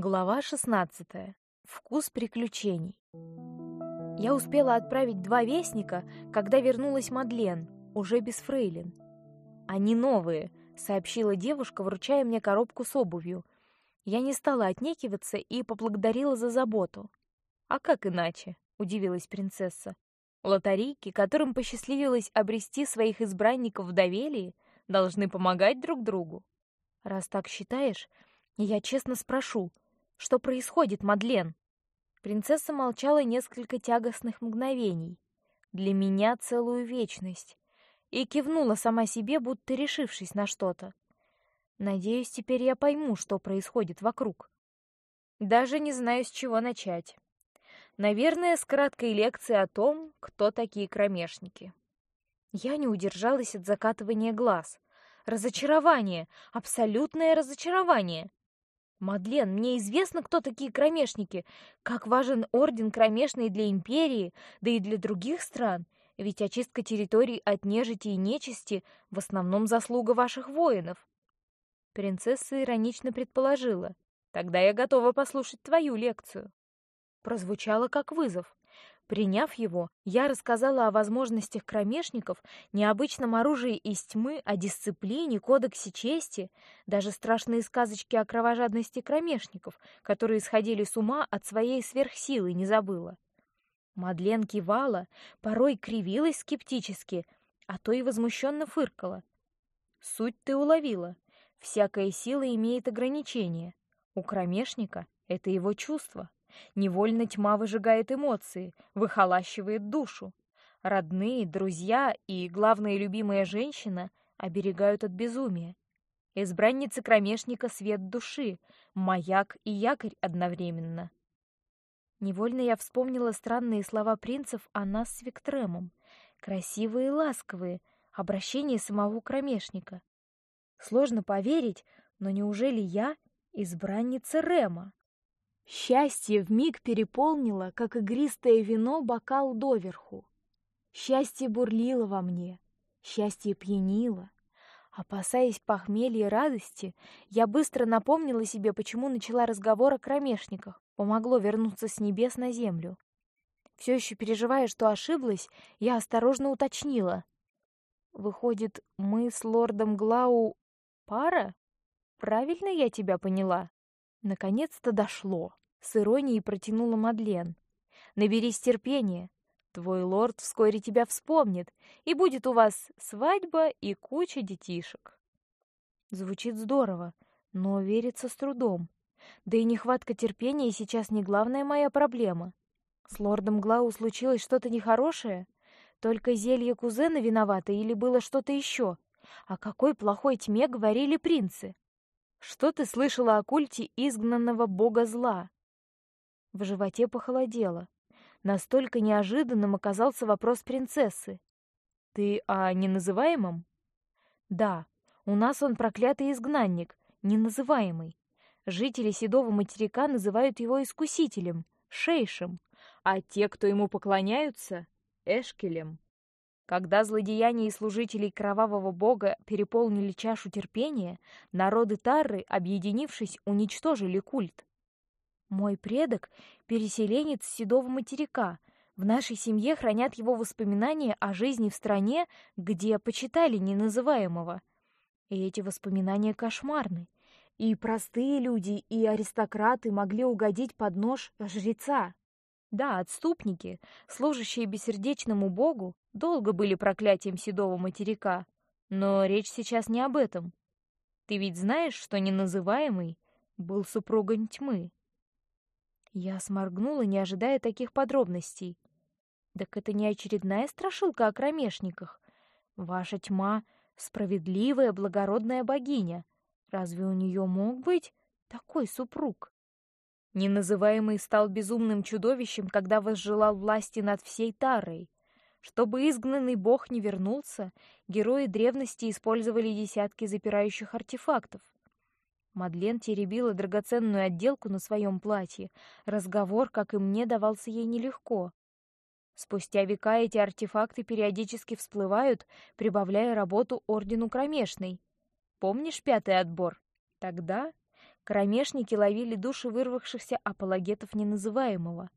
Глава 16. Вкус приключений. Я успела отправить два вестника, когда вернулась Мадлен, уже без фрейлин. Они новые, сообщила девушка, вручая мне коробку с обувью. Я не стала отнекиваться и поблагодарила за заботу. А как иначе? удивилась принцесса. Лотарийки, которым посчастливилось обрести своих избранников в доверии, должны помогать друг другу. Раз так считаешь, я честно спрошу, что происходит, Мадлен? Принцесса молчала несколько тягостных мгновений, для меня целую вечность, и кивнула сама себе, будто решившись на что-то. Надеюсь, теперь я пойму, что происходит вокруг. Даже не знаю, с чего начать. Наверное, с краткой лекции о том, кто такие кромешники. Я не удержалась от закатывания глаз. Разочарование, абсолютное разочарование. Мадлен, мне известно, кто такие кромешники, как важен орден кромешный для империи, да и для других стран. Ведь очистка территорий от нежити и нечисти в основном заслуга ваших воинов. Принцесса иронично предположила: "Тогда я готова послушать твою лекцию". Прозвучало как вызов. Приняв его, я рассказала о возможностях кромешников, необычном оружии из тьмы, о дисциплине, кодексе чести, даже страшные сказочки о кровожадности кромешников, которые сходили с ума от своей сверхсилы, не забыла. Мадлен кивала, порой кривилась скептически, а то и возмущенно фыркала. Суть ты уловила. Всякая сила имеет ограничения. У кромешника это его чувство. Невольно тьма выжигает эмоции, выхолащивает душу. Родные, друзья и, главная любимая женщина оберегают от безумия. Избранница кромешника свет души, маяк и якорь одновременно. Невольно я вспомнила странные слова принцев о нас с Виктремом, красивые и ласковые, обращение самого кромешника. Сложно поверить, но неужели я избранница Рема? Счастье в миг переполнило, как игристое вино, бокал доверху. Счастье бурлило во мне, счастье пьянило. Опасаясь похмелья и радости, я быстро напомнила себе, почему начала разговор о кромешниках. Помогло вернуться с небес на землю. Все еще переживая, что ошиблась, я осторожно уточнила: "Выходит, мы с лордом Глау пара? Правильно я тебя поняла?" Наконец-то дошло. С иронией протянула Мадлен. Наберись терпения. Твой лорд вскоре тебя вспомнит, и будет у вас свадьба и куча детишек. Звучит здорово, но верится с трудом. Да и нехватка терпения сейчас не главная моя проблема. С лордом Глау случилось что-то нехорошее? Только зелье кузена виновато или было что-то еще? О какой плохой тьме говорили принцы? Что ты слышала о культе изгнанного бога зла? В животе похолодело. Настолько неожиданным оказался вопрос принцессы. Ты о неназываемом? Да, у нас он проклятый изгнанник, неназываемый. Жители Седого материка называют его искусителем, шейшем, а те, кто ему поклоняются, эшкелем. Когда злодеяния служителей кровавого бога переполнили чашу терпения, народы Тарры, объединившись, уничтожили культ. Мой предок переселенец седого материка. В нашей семье хранят его воспоминания о жизни в стране, где почитали неназываемого. И эти воспоминания кошмарны. И простые люди, и аристократы могли угодить под нож жреца. Да, отступники, служащие бессердечному богу, долго были проклятием седого материка. Но речь сейчас не об этом. Ты ведь знаешь, что неназываемый был супругом тьмы. Я сморгнула, не ожидая таких подробностей. Так это не очередная страшилка о кромешниках. Ваша тьма — справедливая, благородная богиня. Разве у нее мог быть такой супруг? Неназываемый стал безумным чудовищем, когда возжелал власти над всей Тарой. Чтобы изгнанный бог не вернулся, герои древности использовали десятки запирающих артефактов. Мадлен теребила драгоценную отделку на своем платье. Разговор, как и мне, давался ей нелегко. Спустя века эти артефакты периодически всплывают, прибавляя работу ордену кромешной. Помнишь пятый отбор? Тогда Кромешники ловили души вырвавшихся апологетов неназываемого.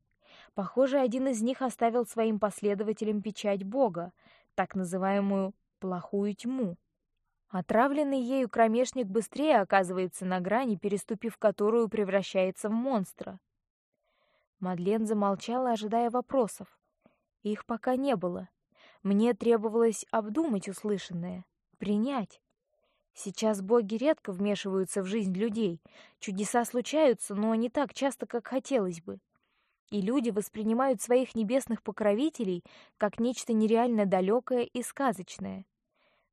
Похоже, один из них оставил своим последователям печать Бога, так называемую плохую тьму. Отравленный ею кромешник быстрее оказывается на грани, переступив которую превращается в монстра. Мадлен замолчала, ожидая вопросов. Их пока не было. Мне требовалось обдумать услышанное, принять. Сейчас боги редко вмешиваются в жизнь людей. Чудеса случаются, но не так часто, как хотелось бы. И люди воспринимают своих небесных покровителей как нечто нереально далекое и сказочное.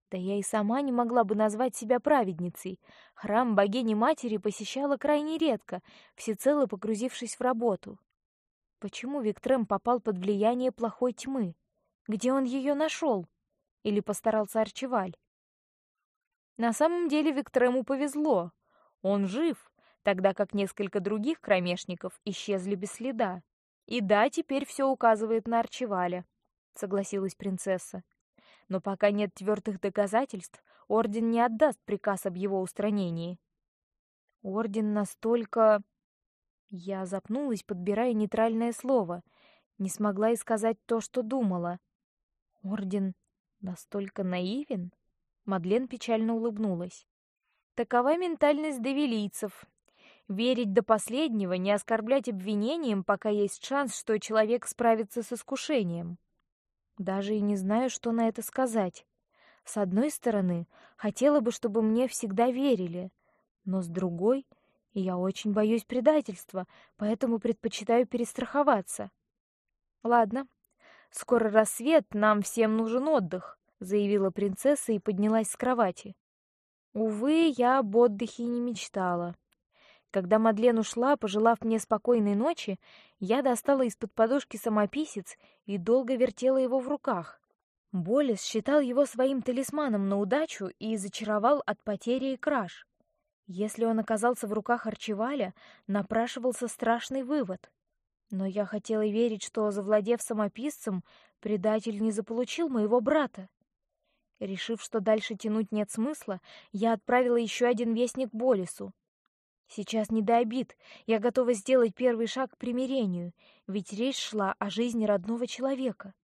Да я и сама не могла бы назвать себя праведницей. Храм богини матери посещала крайне редко, всецело погрузившись в работу. Почему Виктрем попал под влияние плохой тьмы? Где он ее нашел? Или постарался Арчеваль? На самом деле Виктрему повезло. Он жив, тогда как несколько других кромешников исчезли без следа. И да, теперь все указывает на Арчеваля, согласилась принцесса но пока нет твердых доказательств, орден не отдаст приказ об его устранении. Орден настолько... Я запнулась, подбирая нейтральное слово, не смогла и сказать то, что думала. Орден настолько наивен? Мадлен печально улыбнулась. Такова ментальность девилийцев. Верить до последнего, не оскорблять обвинением, пока есть шанс, что человек справится с искушением. Даже и не знаю, что на это сказать. С одной стороны, хотела бы, чтобы мне всегда верили, но с другой, я очень боюсь предательства, поэтому предпочитаю перестраховаться. Ладно, скоро рассвет, нам всем нужен отдых, заявила принцесса и поднялась с кровати. Увы, я об отдыхе не мечтала. Когда Мадлен ушла, пожелав мне спокойной ночи, я достала из-под подушки самописец и долго вертела его в руках. Болес считал его своим талисманом на удачу и зачаровал от потери и краж. Если он оказался в руках Арчеваля, напрашивался страшный вывод. Но я хотела верить, что, завладев самописцем, предатель не заполучил моего брата. Решив, что дальше тянуть нет смысла, я отправила еще один вестник Болесу. Сейчас не до обид. Я готова сделать первый шаг к примирению, ведь речь шла о жизни родного человека.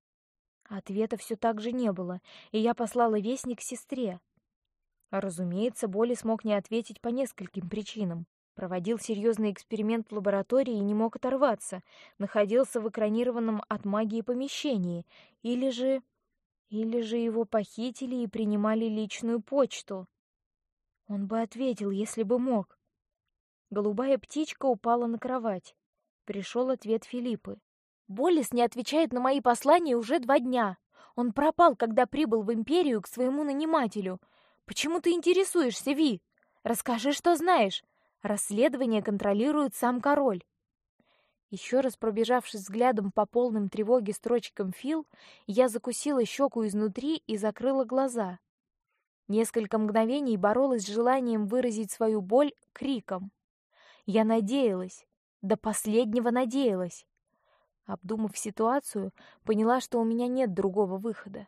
Ответа все так же не было, и я послала вестник сестре. Разумеется, Боли смог не ответить по нескольким причинам. Проводил серьезный эксперимент в лаборатории и не мог оторваться, находился в экранированном от магии помещении, или же... или же его похитили и принимали личную почту. Он бы ответил, если бы мог. Голубая птичка упала на кровать. Пришел ответ Филиппы. Болис не отвечает на мои послания уже два дня. Он пропал, когда прибыл в империю к своему нанимателю. Почему ты интересуешься, Ви? Расскажи, что знаешь. Расследование контролирует сам король. Еще раз пробежавшись взглядом по полным тревоги строчкам Фил, я закусила щеку изнутри и закрыла глаза. Несколько мгновений боролась с желанием выразить свою боль криком. Я надеялась, до последнего надеялась. Обдумав ситуацию, поняла, что у меня нет другого выхода.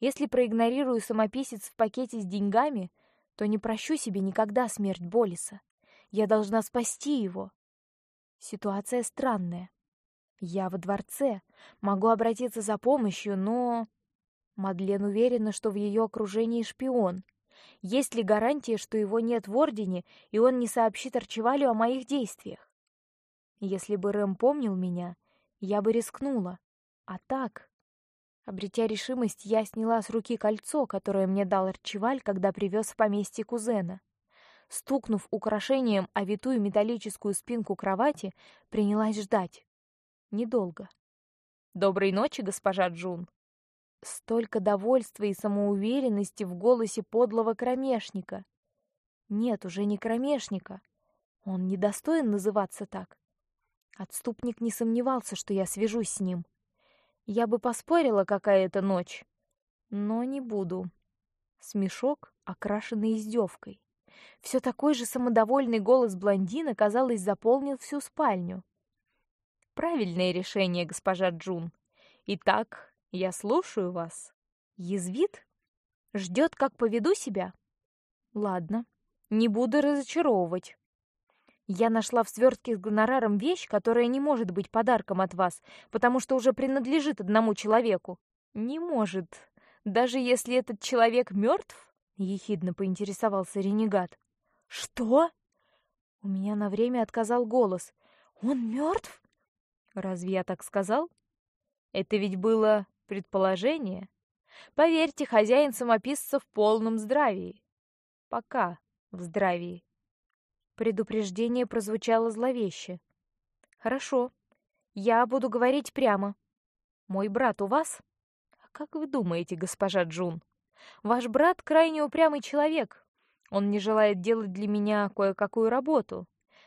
Если проигнорирую самописец в пакете с деньгами, то не прощу себе никогда смерть Болиса. Я должна спасти его. Ситуация странная. Я во дворце, могу обратиться за помощью, но Мадлен уверена, что в ее окружении шпион, есть ли гарантия, что его нет в ордене, и он не сообщит Арчевалю о моих действиях? Если бы Рэм помнил меня, я бы рискнула. А так, обретя решимость, я сняла с руки кольцо, которое мне дал Арчеваль, когда привез в поместье кузена. Стукнув украшением о витую металлическую спинку кровати, принялась ждать. Недолго. Доброй ночи, госпожа Джун. Столько довольства и самоуверенности в голосе подлого кромешника. Нет, уже не кромешника. Он не достоин называться так. Отступник не сомневался, что я свяжусь с ним. Я бы поспорила, какая это ночь, но не буду. Смешок, окрашенный издевкой. Все такой же самодовольный голос блондина, казалось, заполнил всю спальню. Правильное решение, госпожа Джун. Итак, я слушаю вас. Язвит? Ждет, как поведу себя? Ладно, не буду разочаровывать. Я нашла в свертке с гонораром вещь, которая не может быть подарком от вас, потому что уже принадлежит одному человеку. Не может, даже если этот человек мертв? Ехидно поинтересовался ренегат. Что? У меня на время отказал голос. Он мертв? Разве я так сказал? Это ведь было предположение. Поверьте, хозяин самописца в полном здравии. Пока в здравии. Предупреждение прозвучало зловеще. Хорошо, я буду говорить прямо. Мой брат у вас? А как вы думаете, госпожа Джун? Ваш брат крайне упрямый человек. Он не желает делать для меня кое-какую работу.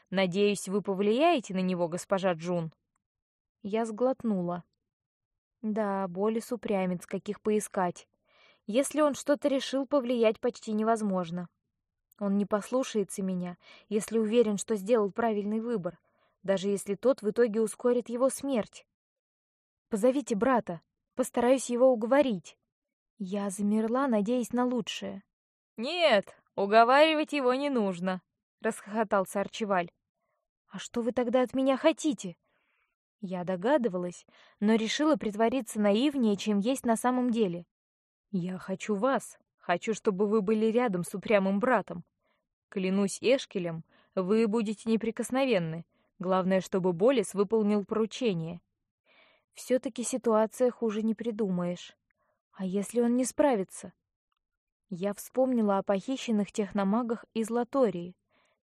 Надеюсь, вы повлияете на него, госпожа Джун. Я сглотнула. Да, Болис упрямец, каких поискать. Если он что-то решил, повлиять почти невозможно. Он не послушается меня, если уверен, что сделал правильный выбор, даже если тот в итоге ускорит его смерть. Позовите брата, постараюсь его уговорить. Я замерла, надеясь на лучшее. Нет, уговаривать его не нужно, расхохотался Арчиваль. А что вы тогда от меня хотите? Я догадывалась, но решила притвориться наивнее, чем есть на самом деле. Я хочу вас, Хочу, чтобы вы были рядом с упрямым братом. Клянусь Эшкелем, вы будете неприкосновенны. Главное, чтобы Болис выполнил поручение. Все-таки ситуация хуже не придумаешь. А если он не справится? Я вспомнила о похищенных техномагах из Латории.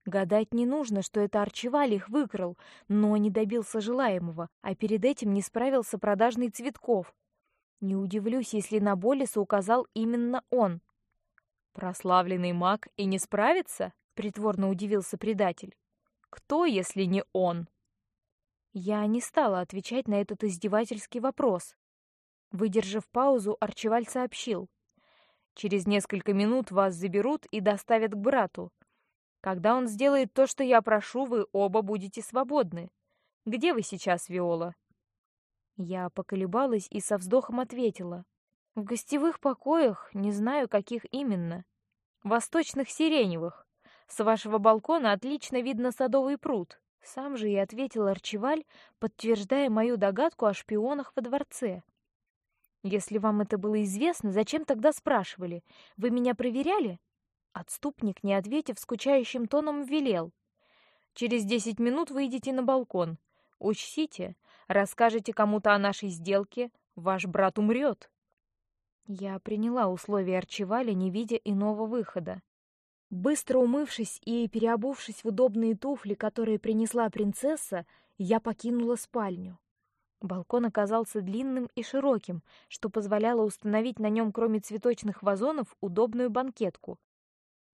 Гадать не нужно, что это Арчеваль их выкрал, но не добился желаемого, а перед этим не справился продажный Цветков. Не удивлюсь, если на Болиса указал именно он. Прославленный маг и не справится? Притворно удивился предатель. Кто, если не он? Я не стала отвечать на этот издевательский вопрос. Выдержав паузу, Арчеваль сообщил: через несколько минут вас заберут и доставят к брату. Когда он сделает то, что я прошу, вы оба будете свободны. Где вы сейчас, Виола? Я поколебалась и со вздохом ответила: в гостевых покоях, не знаю, каких именно. Восточных сиреневых. С вашего балкона отлично видно садовый пруд. Сам же и ответил Арчиваль, подтверждая мою догадку о шпионах во дворце. Если вам это было известно, зачем тогда спрашивали? Вы меня проверяли? Отступник, не ответив, скучающим тоном велел: через десять минут выйдете на балкон. Учтите, расскажете кому-то о нашей сделке, ваш брат умрет. Я приняла условия Арчиваля, не видя иного выхода. Быстро умывшись и переобувшись в удобные туфли, которые принесла принцесса, я покинула спальню. Балкон оказался длинным и широким, что позволяло установить на нем, кроме цветочных вазонов, удобную банкетку.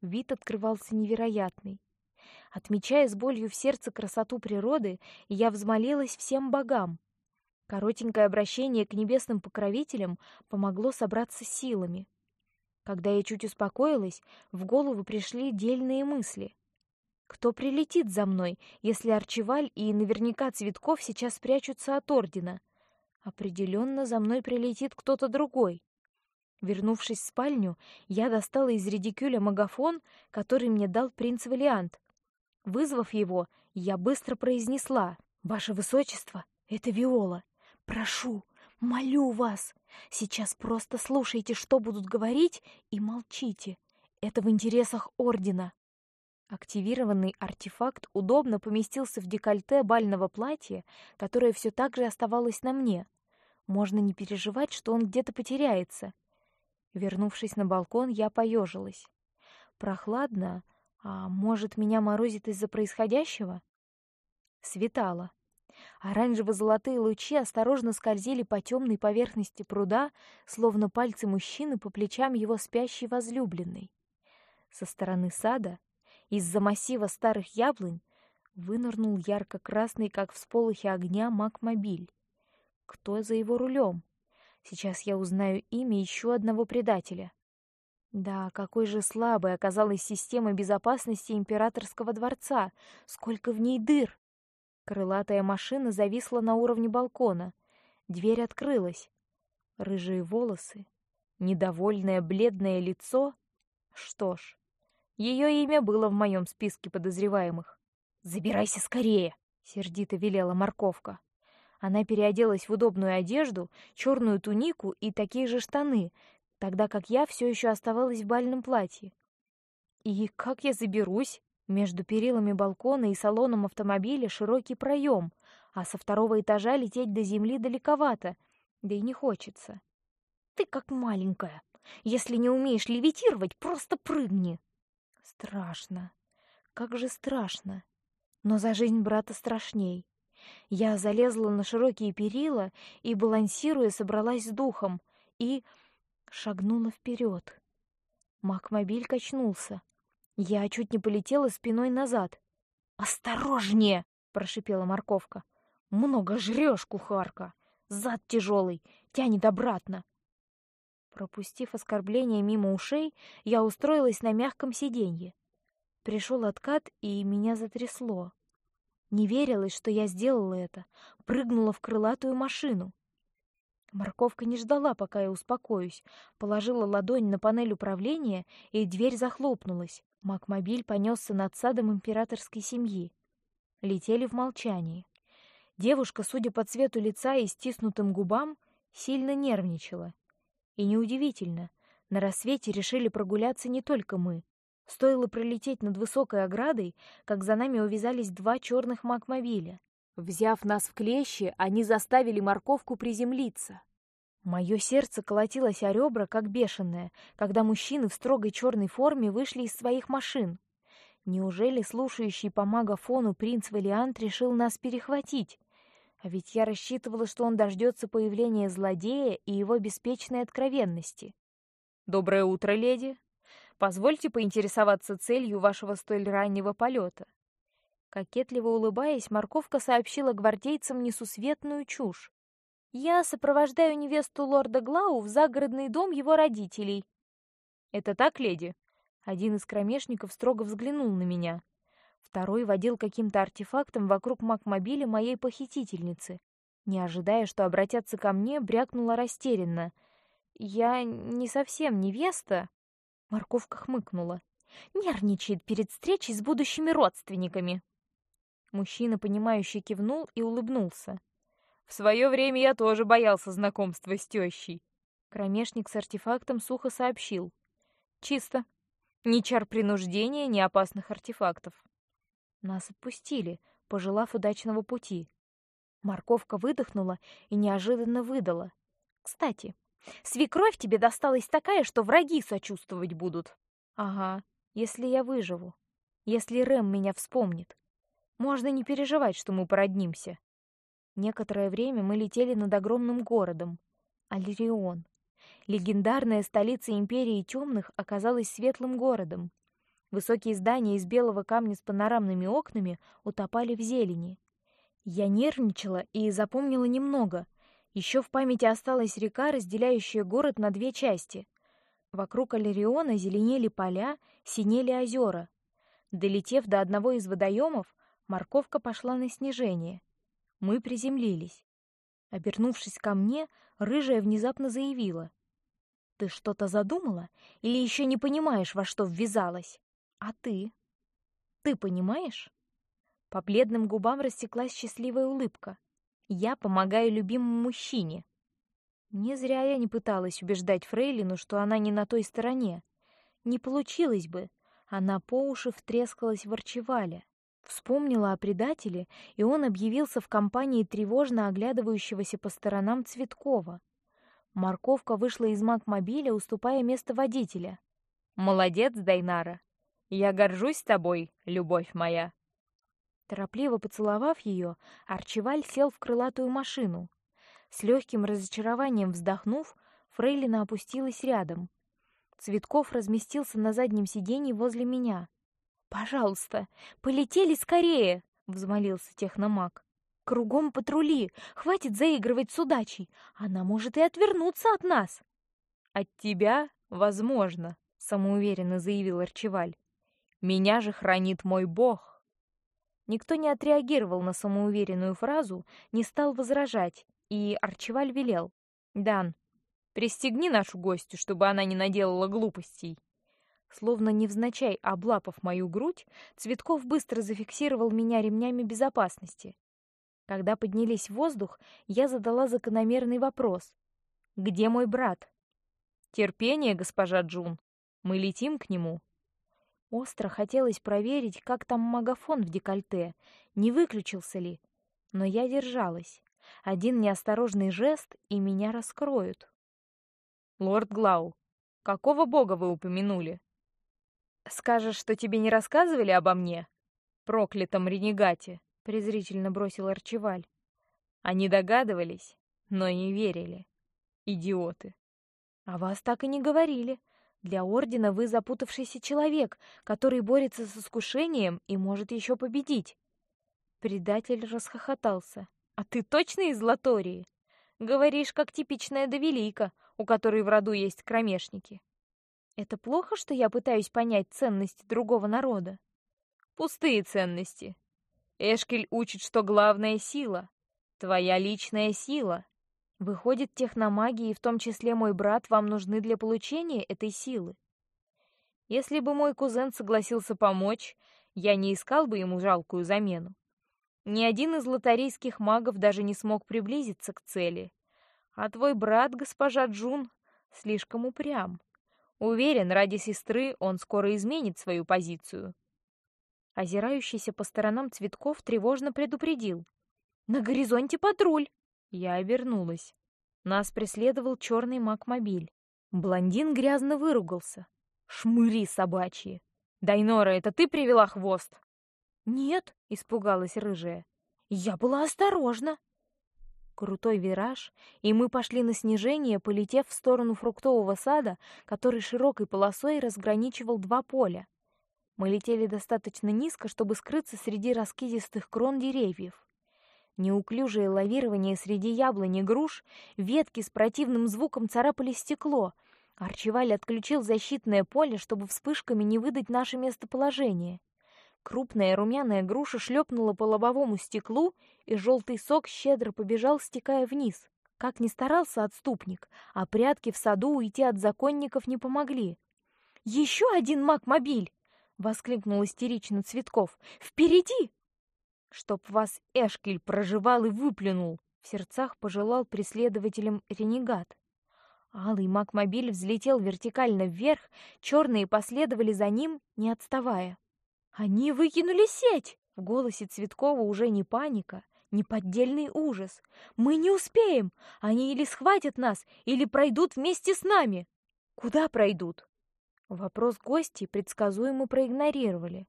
Вид открывался невероятный. Отмечая с болью в сердце красоту природы, я взмолилась всем богам, Коротенькое обращение к небесным покровителям помогло собраться силами. Когда я чуть успокоилась, в голову пришли дельные мысли. Кто прилетит за мной, если Арчиваль и наверняка Цветков сейчас прячутся от ордена? Определенно за мной прилетит кто-то другой. Вернувшись в спальню, я достала из редикюля магафон, который мне дал принц Валиант. Вызвав его, я быстро произнесла: "Ваше высочество, это Виола. Прошу, молю вас, сейчас просто слушайте, что будут говорить, и молчите. Это в интересах ордена. Активированный артефакт удобно поместился в декольте бального платья, которое все так же оставалось на мне. Можно не переживать, что он где-то потеряется. Вернувшись на балкон, я поежилась. Прохладно, а может, меня морозит из-за происходящего? Светало. Оранжево-золотые лучи осторожно скользили по темной поверхности пруда, словно пальцы мужчины по плечам его спящей возлюбленной. Со стороны сада, из-за массива старых яблонь, вынырнул ярко-красный, как всполохи огня, макмобиль. Кто за его рулем? Сейчас я узнаю имя еще одного предателя. Да, какой же слабой оказалась система безопасности императорского дворца! Сколько в ней дыр! Крылатая машина зависла на уровне балкона. Дверь открылась. Рыжие волосы, недовольное бледное лицо. Что ж, ее имя было в моем списке подозреваемых. Забирайся скорее, сердито велела морковка. Она переоделась в удобную одежду, черную тунику и такие же штаны, тогда как я все еще оставалась в бальном платье. И как я заберусь? Между перилами балкона и салоном автомобиля широкий проем, а со второго этажа лететь до земли далековато, да и не хочется. Ты как маленькая. Если не умеешь левитировать, просто прыгни. Страшно. Как же страшно. Но за жизнь брата страшней. Я залезла на широкие перила и, балансируя, собралась с духом и шагнула вперед. Макмобиль качнулся. Я чуть не полетела спиной назад. Осторожнее, прошипела морковка. Много жрешь, кухарка. Зад тяжелый, тянет обратно. Пропустив оскорбление мимо ушей, я устроилась на мягком сиденье. Пришел откат, и меня затрясло. Не верилось, что я сделала это, прыгнула в крылатую машину. Морковка не ждала, пока я успокоюсь, положила ладонь на панель управления, и дверь захлопнулась. Макмобиль понесся над садом императорской семьи. Летели в молчании. Девушка, судя по цвету лица и стиснутым губам, сильно нервничала. И неудивительно, на рассвете решили прогуляться не только мы. Стоило пролететь над высокой оградой, как за нами увязались два черных макмобиля. Взяв нас в клещи, они заставили морковку приземлиться. Мое сердце колотилось о ребра, как бешеное, когда мужчины в строгой черной форме вышли из своих машин. Неужели слушающий по магафону принц Валиант решил нас перехватить? А ведь я рассчитывала, что он дождется появления злодея и его беспечной откровенности. Доброе утро, леди. Позвольте поинтересоваться целью вашего столь раннего полета. Кокетливо улыбаясь, морковка сообщила гвардейцам несусветную чушь. Я сопровождаю невесту лорда Глау в загородный дом его родителей. Это так, леди? Один из кромешников строго взглянул на меня. Второй водил каким-то артефактом вокруг макмобиля моей похитительницы. Не ожидая, что обратятся ко мне, брякнула растерянно: "Я не совсем невеста". Морковка хмыкнула. Нервничает перед встречей с будущими родственниками. Мужчина, понимающий, кивнул и улыбнулся. В свое время я тоже боялся знакомства с тещей. Кромешник с артефактом сухо сообщил: чисто, ни чар принуждения, ни опасных артефактов. Нас отпустили, пожелав удачного пути. Морковка выдохнула и неожиданно выдала: "Кстати, свекровь тебе досталась такая, что враги сочувствовать будут". Ага, если я выживу, если Рэм меня вспомнит, можно не переживать, что мы породнимся. Некоторое время мы летели над огромным городом Алирион. Легендарная столица империи темных оказалась светлым городом. Высокие здания из белого камня с панорамными окнами утопали в зелени. Я нервничала и запомнила немного. Еще в памяти осталась река, разделяющая город на две части. Вокруг Алириона зеленели поля, синели озера. Долетев до одного из водоемов, морковка пошла на снижение. Мы приземлились. Обернувшись ко мне, рыжая внезапно заявила: "Ты что-то задумала или еще не понимаешь, во что ввязалась? А ты? Ты понимаешь?" По бледным губам растеклась счастливая улыбка. "Я помогаю любимому мужчине." Не зря я не пыталась убеждать Фрейлину, что она не на той стороне. Не получилось бы. Она по уши втрескалась в Арчеваля. Вспомнила о предателе, и он объявился в компании тревожно оглядывающегося по сторонам Цветкова. Морковка вышла из макмобиля, уступая место водителя. Молодец, Дайнара. Я горжусь тобой, любовь моя. Торопливо поцеловав ее, Арчеваль сел в крылатую машину. С легким разочарованием вздохнув, Фрейлина опустилась рядом. Цветков разместился на заднем сиденье возле меня. Пожалуйста, полетели скорее, взмолился техномаг. Кругом патрули, хватит заигрывать с удачей. Она может и отвернуться от нас. От тебя, возможно, самоуверенно заявил Арчеваль. Меня же хранит мой бог. Никто не отреагировал на самоуверенную фразу, не стал возражать, и Арчеваль велел: "Дан, пристегни нашу гостью, чтобы она не наделала глупостей". Словно невзначай облапав мою грудь, Цветков быстро зафиксировал меня ремнями безопасности. Когда поднялись в воздух, я задала закономерный вопрос: где мой брат? Терпение, госпожа Джун. Мы летим к нему. Остро хотелось проверить, как там магафон в декольте, не выключился ли, но я держалась. Один неосторожный жест и меня раскроют. Лорд Глау, какого бога вы упомянули? Скажешь, что тебе не рассказывали обо мне, проклятом ренегате? презрительно бросил Арчеваль. Они догадывались, но не верили. Идиоты. А вас так и не говорили. Для ордена вы запутавшийся человек, который борется с искушением и может еще победить. Предатель расхохотался. А ты точно из Латории? Говоришь, как типичная Довелика, у которой в роду есть кромешники. Это плохо, что я пытаюсь понять ценности другого народа. Пустые ценности. Эшкель учит, что главная сила твоя личная сила. Выходит, техномагии, в том числе мой брат, вам нужны для получения этой силы. Если бы мой кузен согласился помочь, я не искал бы ему жалкую замену. Ни один из лотарийских магов даже не смог приблизиться к цели. А твой брат, госпожа Джун, слишком упрям. Уверен, ради сестры он скоро изменит свою позицию. Озирающийся по сторонам Цветков тревожно предупредил: "На горизонте патруль". Я обернулась. Нас преследовал черный маг-мобиль. Блондин грязно выругался. Шмыри собачьи. Дайнора, это ты привела хвост? Нет, испугалась рыжая. Я была осторожна. Крутой вираж, и мы пошли на снижение, полетев в сторону фруктового сада, который широкой полосой разграничивал два поля. Мы летели достаточно низко, чтобы скрыться среди раскидистых крон деревьев. Неуклюжее лавирование среди яблонь и груш, ветки с противным звуком царапали стекло. Арчеваль отключил защитное поле, чтобы вспышками не выдать наше местоположение. Крупная румяная груша шлепнула по лобовому стеклу, и желтый сок щедро побежал, стекая вниз. Как ни старался отступник, а прятки в саду уйти от законников не помогли. Еще один маг-мобиль! воскликнул истерично Цветков. Впереди! Чтоб вас Эшкель проживал и выплюнул! В сердцах пожелал преследователям ренегат. Алый маг-мобиль взлетел вертикально вверх, черные последовали за ним, не отставая. Они выкинули сеть. В голосе Цветкова уже не паника, не поддельный ужас. Мы не успеем. Они или схватят нас, или пройдут вместе с нами. Куда пройдут? Вопрос гости предсказуемо проигнорировали.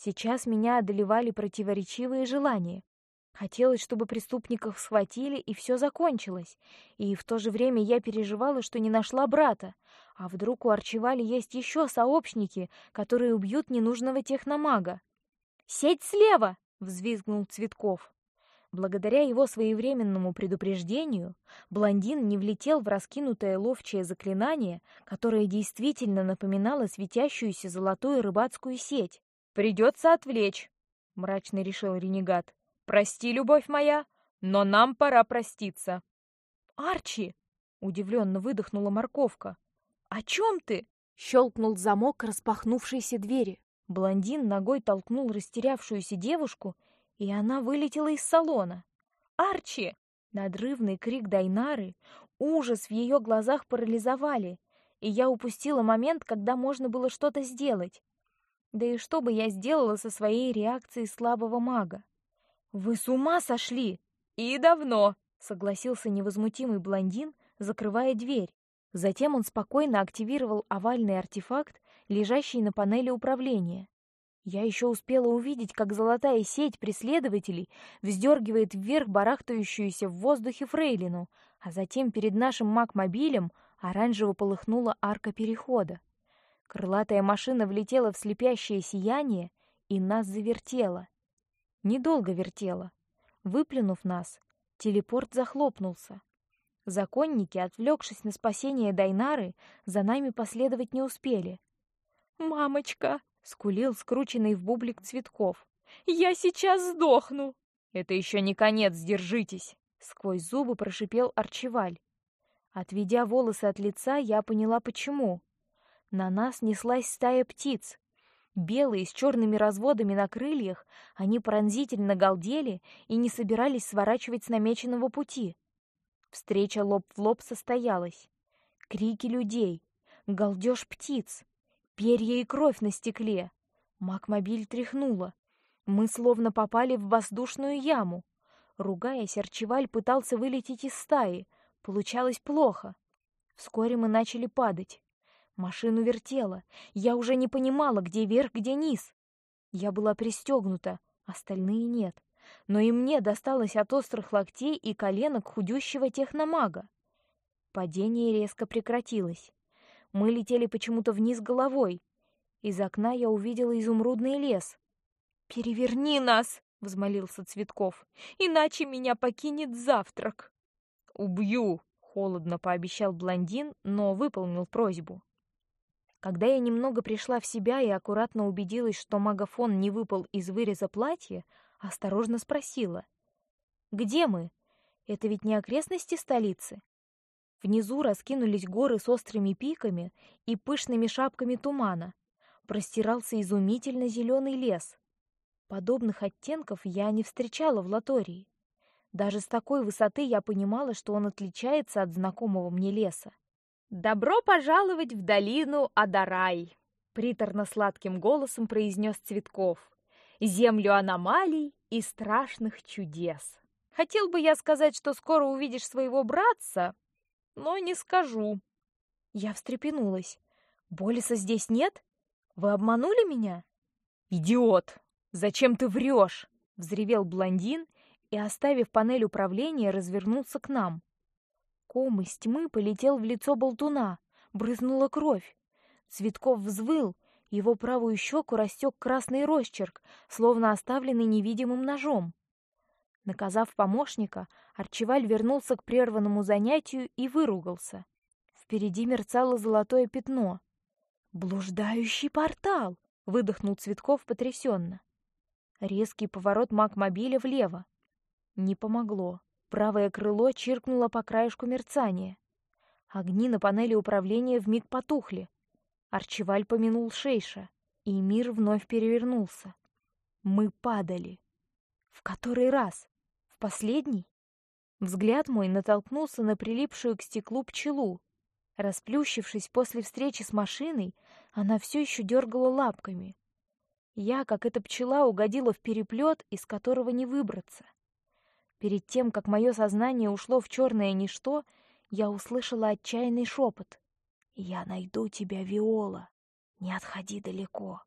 Сейчас меня одолевали противоречивые желания. Хотелось, чтобы преступников схватили и все закончилось, и в то же время я переживала, что не нашла брата, а вдруг у Арчевали есть еще сообщники, которые убьют ненужного техномага? Сеть слева! взвизгнул Цветков. Благодаря его своевременному предупреждению, блондин не влетел в раскинутое ловчее заклинание, которое действительно напоминало светящуюся золотую рыбацкую сеть. Придется отвлечь, мрачно решил ренегат. Прости, любовь моя, но нам пора проститься. Арчи, удивленно выдохнула морковка. О чем ты? Щелкнул замок распахнувшейся двери. Блондин ногой толкнул растерявшуюся девушку, и она вылетела из салона. Арчи! Надрывный крик Дайнары, ужас в ее глазах парализовали, и я упустила момент, когда можно было что-то сделать. Да и что бы я сделала со своей реакцией слабого мага? Вы с ума сошли? И давно, согласился невозмутимый блондин, закрывая дверь. Затем он спокойно активировал овальный артефакт, лежащий на панели управления. Я еще успела увидеть, как золотая сеть преследователей вздергивает вверх барахтающуюся в воздухе фрейлину, а затем перед нашим магмобилем оранжево полыхнула арка перехода. Крылатая машина влетела в слепящее сияние и нас завертела. Недолго вертела. Выплюнув нас, телепорт захлопнулся. Законники, отвлекшись на спасение Дайнары, за нами последовать не успели. Мамочка, скулил скрученный в бублик цветков. Я сейчас сдохну. Это еще не конец, держитесь. Сквозь зубы прошипел Арчеваль. Отведя волосы от лица, я поняла почему. На нас неслась стая птиц. Белые с черными разводами на крыльях, они пронзительно галдели и не собирались сворачивать с намеченного пути. Встреча лоб в лоб состоялась. Крики людей, галдеж птиц, перья и кровь на стекле. Макмобиль тряхнуло. Мы словно попали в воздушную яму. Ругаясь, Арчеваль пытался вылететь из стаи. Получалось плохо. Вскоре мы начали падать. Машину вертело. Я уже не понимала, где верх, где низ. Я была пристегнута, остальные нет. Но и мне досталось от острых локтей и коленок худющего техномага. Падение резко прекратилось. Мы летели почему-то вниз головой. Из окна я увидела изумрудный лес. Переверни нас, взмолился Цветков, иначе меня покинет завтрак. Убью, холодно пообещал блондин, но выполнил просьбу. Когда я немного пришла в себя и аккуратно убедилась, что магафон не выпал из выреза платья, осторожно спросила: "Где мы? Это ведь не окрестности столицы?" Внизу раскинулись горы с острыми пиками и пышными шапками тумана. Простирался изумительно зеленый лес. Подобных оттенков я не встречала в Латории. Даже с такой высоты я понимала, что он отличается от знакомого мне леса. Добро пожаловать в долину Адарай, приторно-сладким голосом произнес Цветков. Землю аномалий и страшных чудес. Хотел бы я сказать, что скоро увидишь своего братца, но не скажу. Я встрепенулась. Болиса здесь нет? Вы обманули меня? Идиот! Зачем ты врешь? Взревел блондин и, оставив панель управления, развернулся к нам. Ком из тьмы полетел в лицо болтуна, брызнула кровь. Цветков взвыл, его правую щеку растек красный росчерк, словно оставленный невидимым ножом. Наказав помощника, Арчеваль вернулся к прерванному занятию и выругался. Впереди мерцало золотое пятно. Блуждающий портал! выдохнул Цветков потрясенно. Резкий поворот Макмобиля влево. Не помогло. Правое крыло чиркнуло по краешку мерцания. Огни на панели управления вмиг потухли. Арчеваль помянул Шейша, и мир вновь перевернулся. Мы падали. В который раз? В последний? Взгляд мой натолкнулся на прилипшую к стеклу пчелу. Расплющившись после встречи с машиной, она все еще дергала лапками. Я, как эта пчела, угодила в переплет, из которого не выбраться. Перед тем, как мое сознание ушло в черное ничто, я услышала отчаянный шепот: "Я найду тебя, Виола, не отходи далеко".